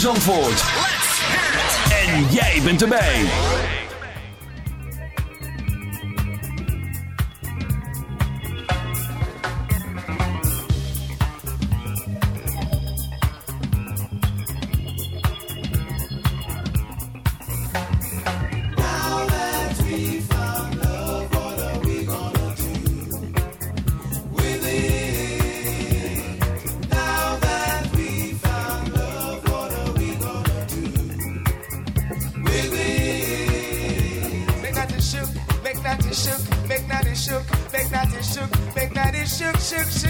Zandvoort. En jij bent erbij. Now that shook, shook, shook.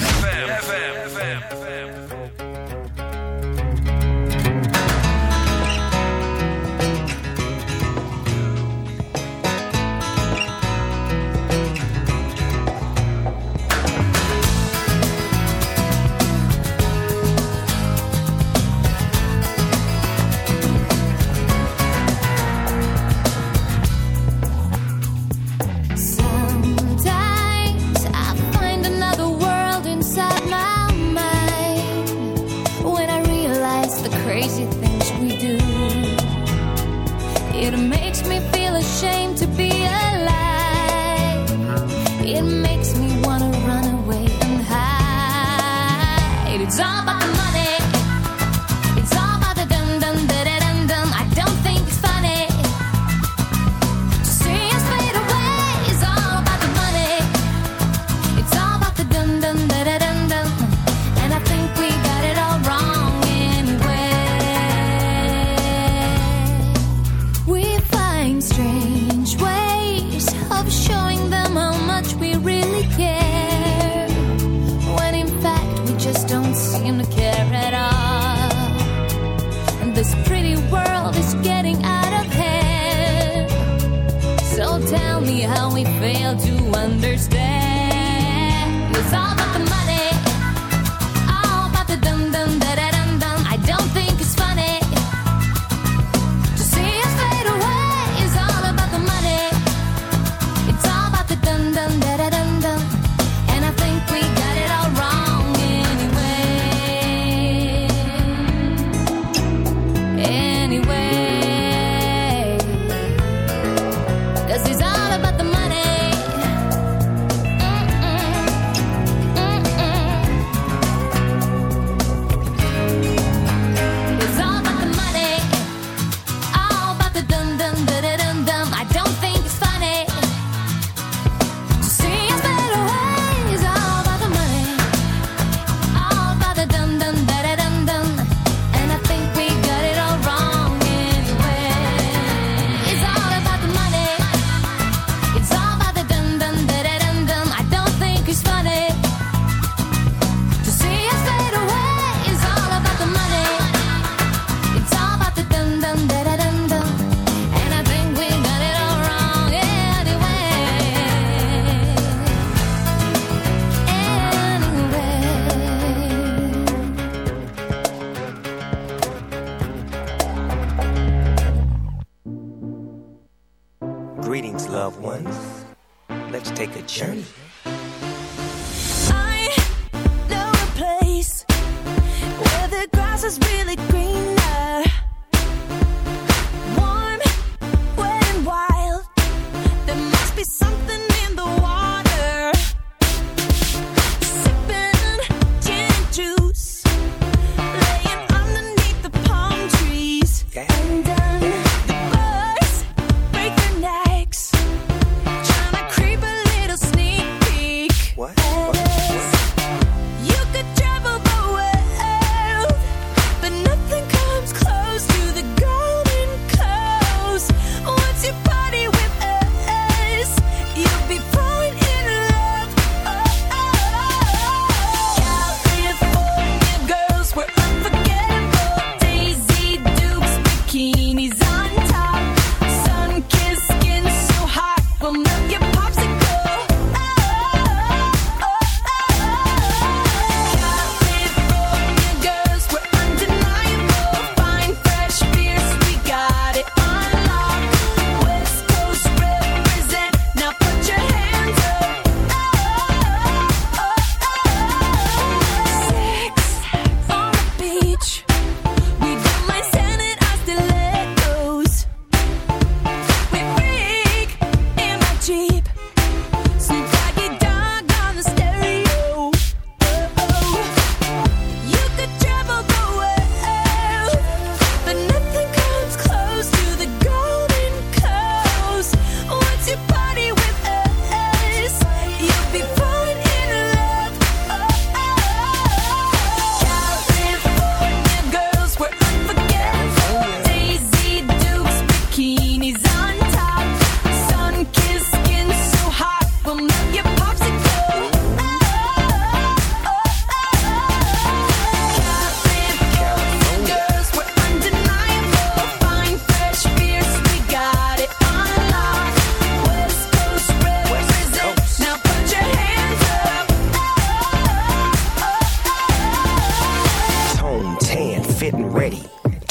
we fail to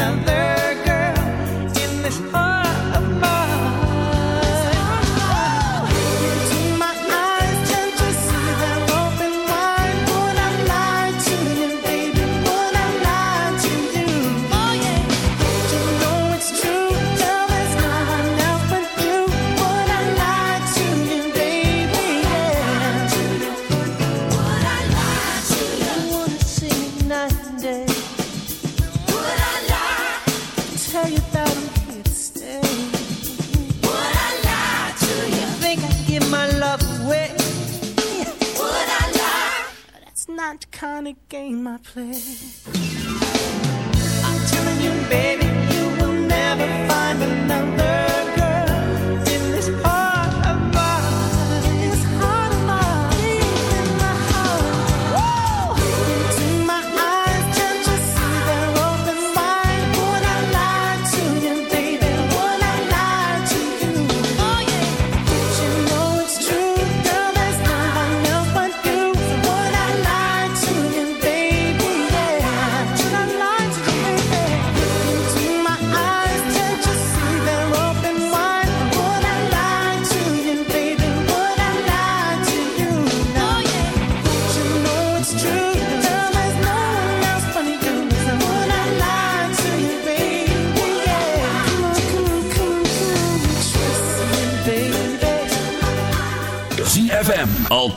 another kind of game I play.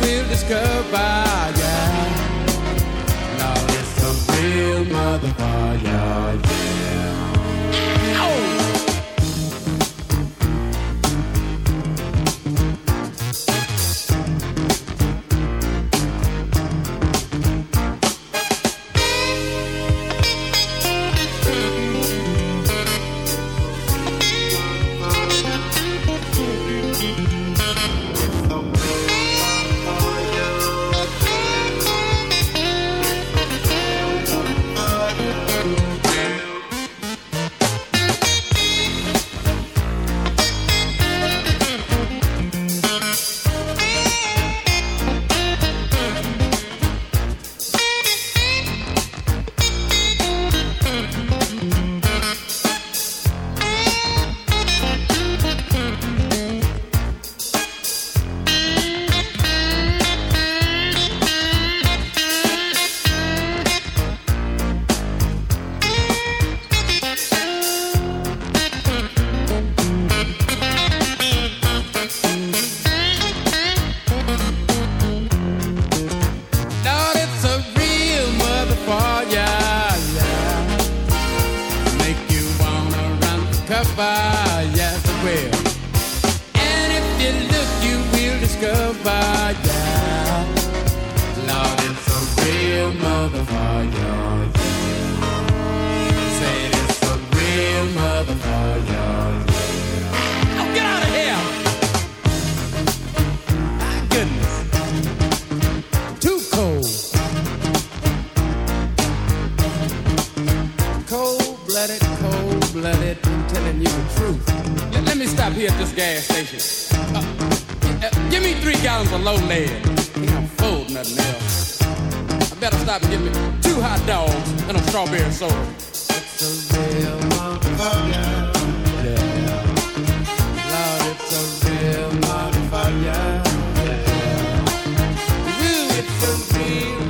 Will discover, yeah. Lord, it's a real motherfucker, yeah. bye. Here at this gas station. Uh, uh, give me three gallons of low lead. Ain't no fold, nothing else. I better stop and get me two hot dogs and a strawberry soda. It's a real motherfucker. Yeah. Lord, it's a real motherfucker. Ooh, it's a real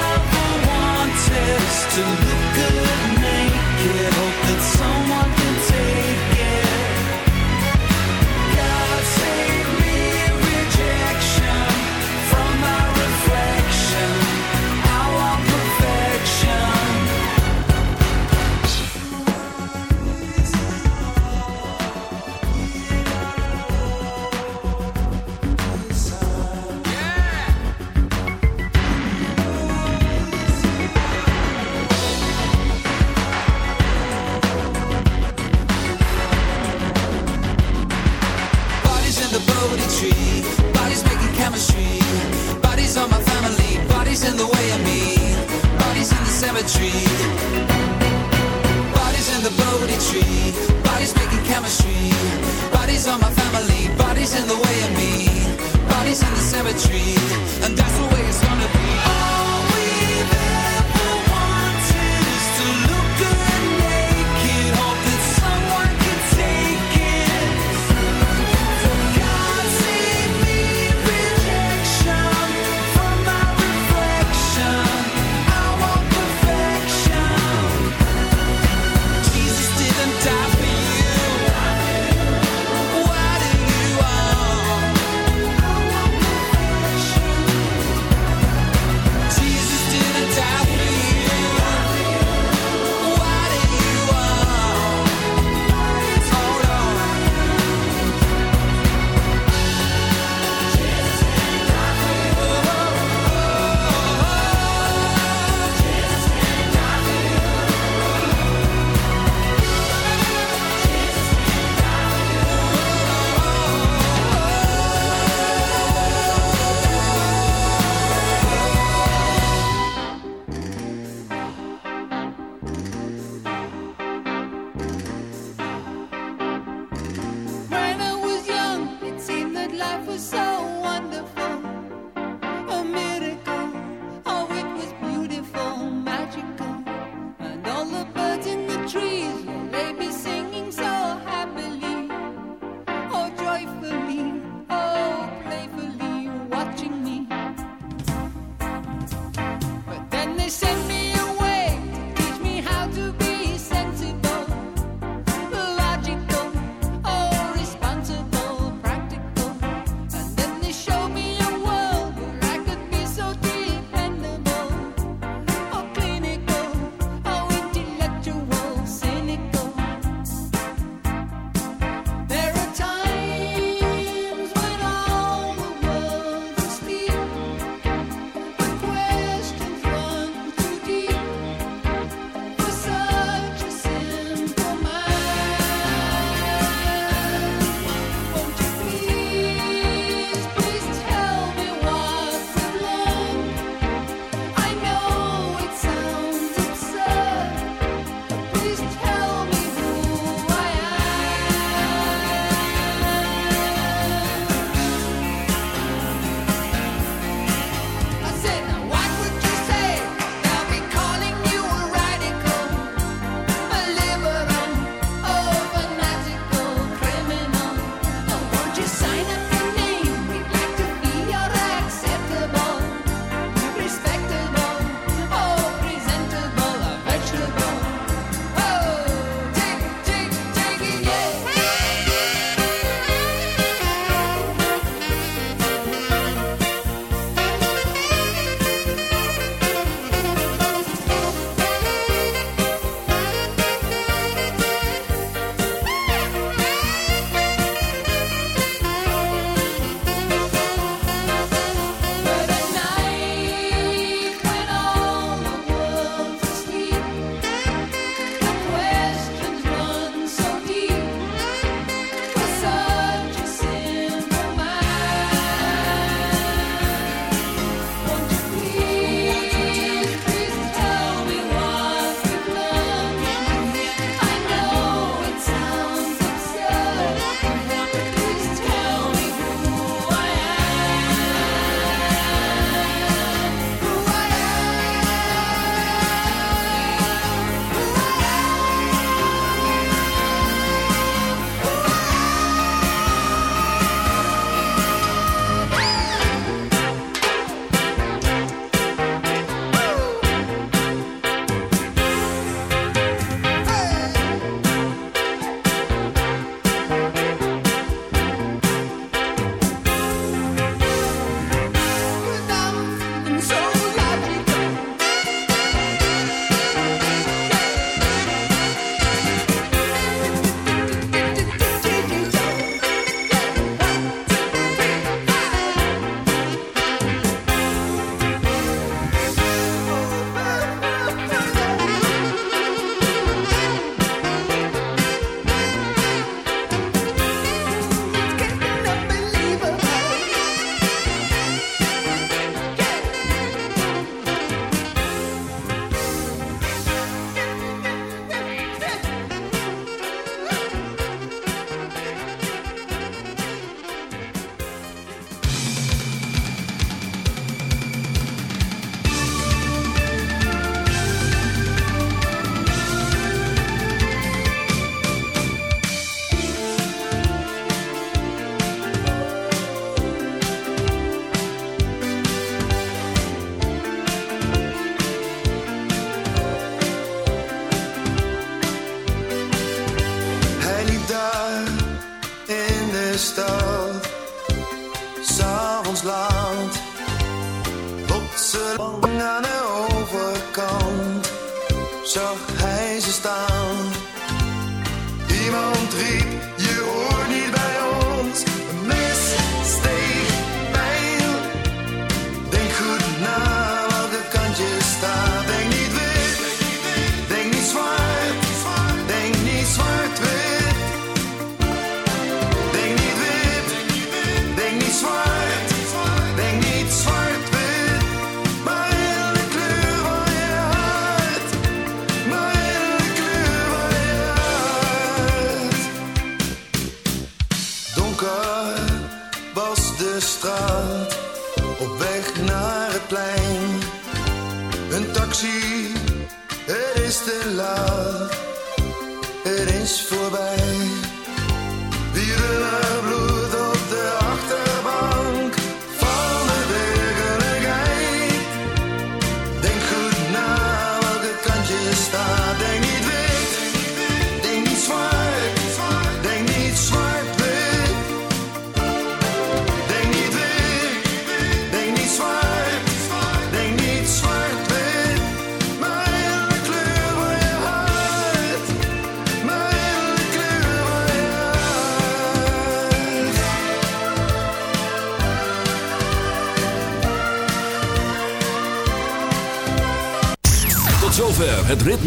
wanted to look good naked. Hope that someone can take bodies in the way of me. Bodies in the cemetery, and that's the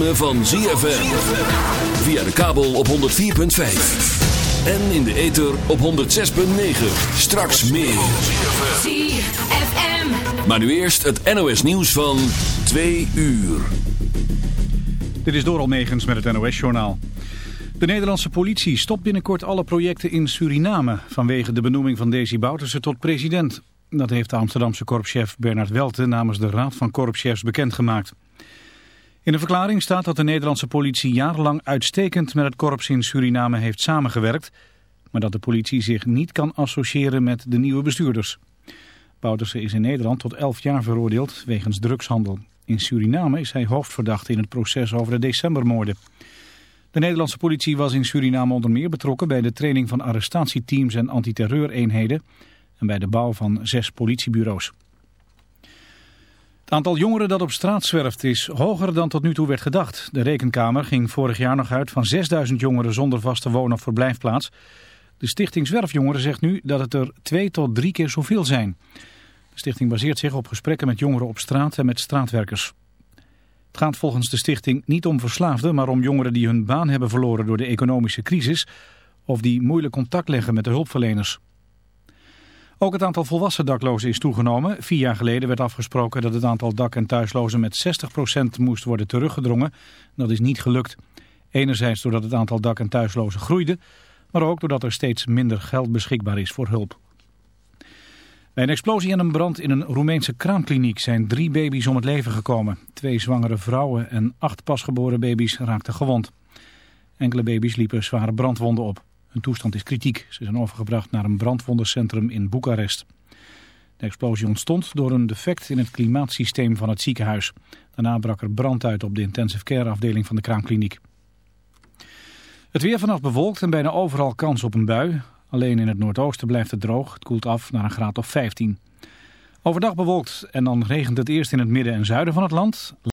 ritme van ZFM. Via de kabel op 104.5. En in de ether op 106.9. Straks meer. ZFM. Maar nu eerst het NOS nieuws van 2 uur. Dit is Doral Negens met het NOS-journaal. De Nederlandse politie stopt binnenkort alle projecten in Suriname... vanwege de benoeming van Desi Bouterse tot president. Dat heeft de Amsterdamse korpschef Bernard Welte... namens de Raad van Korpschefs bekendgemaakt. In een verklaring staat dat de Nederlandse politie jarenlang uitstekend... met het korps in Suriname heeft samengewerkt... maar dat de politie zich niet kan associëren met de nieuwe bestuurders. Bouterse is in Nederland tot 11 jaar veroordeeld wegens drugshandel. In Suriname is hij hoofdverdachte in het proces over de decembermoorden. De Nederlandse politie was in Suriname onder meer betrokken bij de training van arrestatieteams en antiterreureenheden en bij de bouw van zes politiebureaus. Aantal jongeren dat op straat zwerft is hoger dan tot nu toe werd gedacht. De rekenkamer ging vorig jaar nog uit van 6000 jongeren zonder vaste woon- of verblijfplaats. De stichting Zwerfjongeren zegt nu dat het er twee tot drie keer zoveel zijn. De stichting baseert zich op gesprekken met jongeren op straat en met straatwerkers. Het gaat volgens de stichting niet om verslaafden, maar om jongeren die hun baan hebben verloren door de economische crisis of die moeilijk contact leggen met de hulpverleners. Ook het aantal volwassen daklozen is toegenomen. Vier jaar geleden werd afgesproken dat het aantal dak- en thuislozen met 60% moest worden teruggedrongen. Dat is niet gelukt. Enerzijds doordat het aantal dak- en thuislozen groeide, maar ook doordat er steeds minder geld beschikbaar is voor hulp. Bij een explosie en een brand in een Roemeense kraamkliniek zijn drie baby's om het leven gekomen. Twee zwangere vrouwen en acht pasgeboren baby's raakten gewond. Enkele baby's liepen zware brandwonden op. Hun toestand is kritiek. Ze zijn overgebracht naar een brandwondencentrum in Boekarest. De explosie ontstond door een defect in het klimaatsysteem van het ziekenhuis. Daarna brak er brand uit op de intensive care afdeling van de kraamkliniek. Het weer vannacht bewolkt en bijna overal kans op een bui. Alleen in het noordoosten blijft het droog. Het koelt af naar een graad of 15. Overdag bewolkt en dan regent het eerst in het midden en zuiden van het land.